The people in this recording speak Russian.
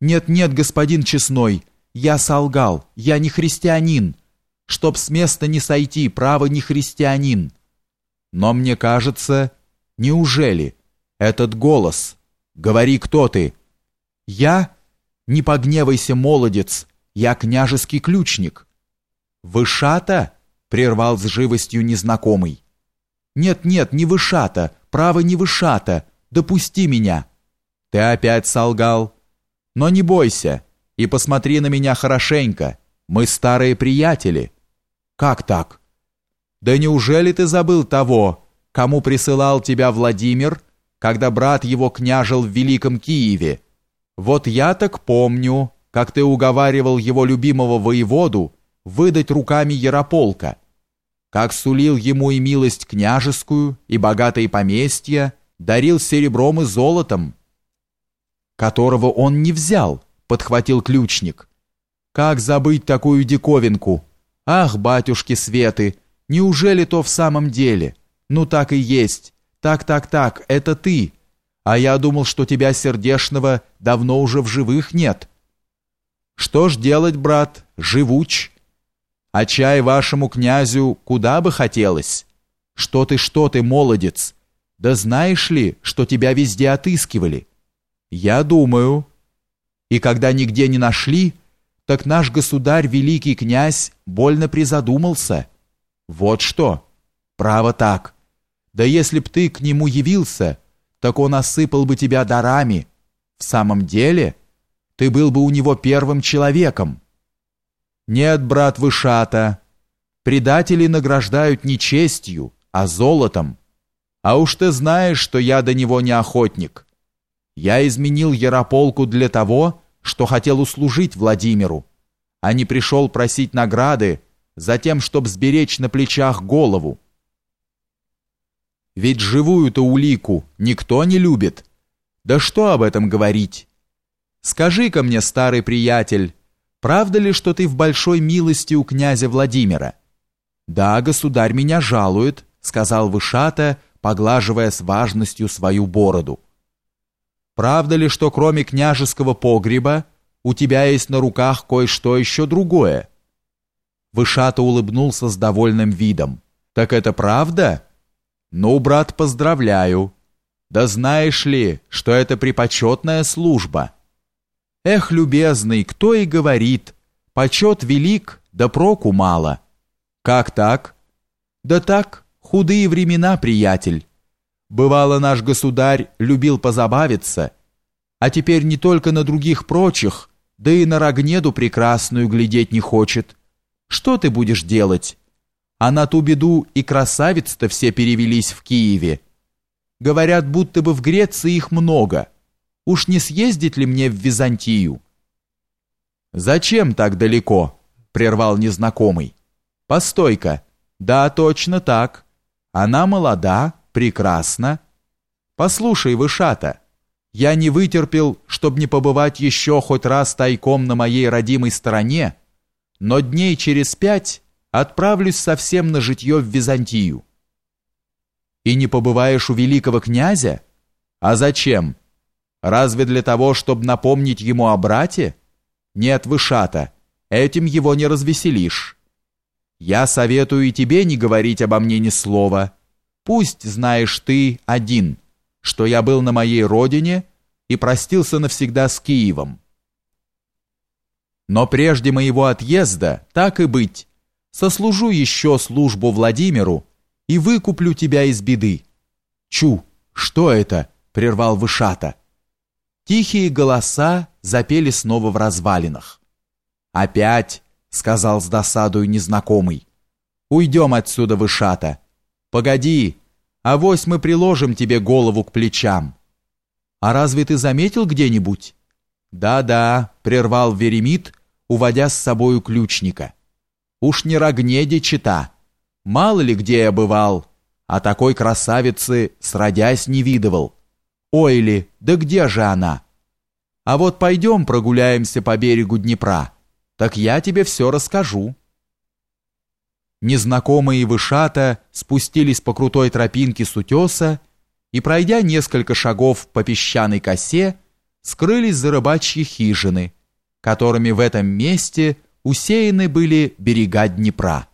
«Нет-нет, господин Честной, я солгал, я не христианин. Чтоб с места не сойти, право не христианин. Но мне кажется, неужели этот голос? Говори, кто ты?» «Я? Не погневайся, молодец, я княжеский ключник». «Вышата?» — прервал с живостью незнакомый. «Нет-нет, не вышата, право не вышата, допусти меня». «Ты опять солгал?» Но не бойся и посмотри на меня хорошенько. Мы старые приятели. Как так? Да неужели ты забыл того, кому присылал тебя Владимир, когда брат его княжил в Великом Киеве? Вот я так помню, как ты уговаривал его любимого воеводу выдать руками Ярополка, как сулил ему и милость княжескую, и богатые поместья, дарил серебром и золотом, которого он не взял, подхватил ключник. Как забыть такую диковинку? Ах, батюшки Светы, неужели то в самом деле? Ну так и есть. Так, так, так, это ты. А я думал, что тебя сердешного давно уже в живых нет. Что ж делать, брат, живуч? А чай вашему князю куда бы хотелось? Что ты, что ты, молодец? Да знаешь ли, что тебя везде отыскивали? Я думаю. И когда нигде не нашли, так наш государь, великий князь, больно призадумался. Вот что. Право так. Да если б ты к нему явился, так он осыпал бы тебя дарами. В самом деле, ты был бы у него первым человеком. Нет, брат Вышата, предатели награждают не честью, а золотом. А уж ты знаешь, что я до него не охотник. Я изменил Ярополку для того, что хотел услужить Владимиру, а не пришел просить награды за тем, чтобы сберечь на плечах голову. Ведь живую-то улику никто не любит. Да что об этом говорить? Скажи-ка мне, старый приятель, правда ли, что ты в большой милости у князя Владимира? Да, государь меня жалует, сказал Вышата, поглаживая с важностью свою бороду. Правда ли, что кроме княжеского погреба у тебя есть на руках кое-что еще другое?» Вышата улыбнулся с довольным видом. «Так это правда?» «Ну, брат, поздравляю. Да знаешь ли, что это припочетная служба?» «Эх, любезный, кто и говорит, почет велик, да проку мало». «Как так?» «Да так, худые времена, приятель. Бывало, наш государь любил позабавиться, а теперь не только на других прочих, да и на Рогнеду прекрасную глядеть не хочет. Что ты будешь делать? А на ту беду и красавиц-то все перевелись в Киеве. Говорят, будто бы в Греции их много. Уж не съездить ли мне в Византию? Зачем так далеко? прервал незнакомый. Постой-ка. Да, точно так. Она молода, прекрасно. Послушай, Вышата, я не вытерпел, чтобы не побывать еще хоть раз тайком на моей родимой стороне, но дней через пять отправлюсь совсем на житье в Византию. И не побываешь у великого князя? А зачем? Разве для того, чтобы напомнить ему о брате? Нет, Вышата, этим его не развеселишь. Я советую и тебе не говорить обо мне ни слова, Пусть знаешь ты один, что я был на моей родине и простился навсегда с Киевом. Но прежде моего отъезда, так и быть, сослужу еще службу Владимиру и выкуплю тебя из беды. Чу, что это? прервал Вышата. Тихие голоса запели снова в развалинах. Опять, сказал с досадою незнакомый. Уйдем отсюда, Вышата. Погоди, авось мы приложим тебе голову к плечам. А разве ты заметил где-нибудь? Да-да, прервал Веремит, уводя с собою ключника. Уж не рогнеди чита. Мало ли где я бывал, а такой красавицы сродясь не видывал. Ой ли, да где же она? А вот пойдем прогуляемся по берегу Днепра, так я тебе все расскажу. Незнакомые вышата спустились по крутой тропинке с утеса и, пройдя несколько шагов по песчаной косе, скрылись за рыбачьи хижины, которыми в этом месте усеяны были берега Днепра.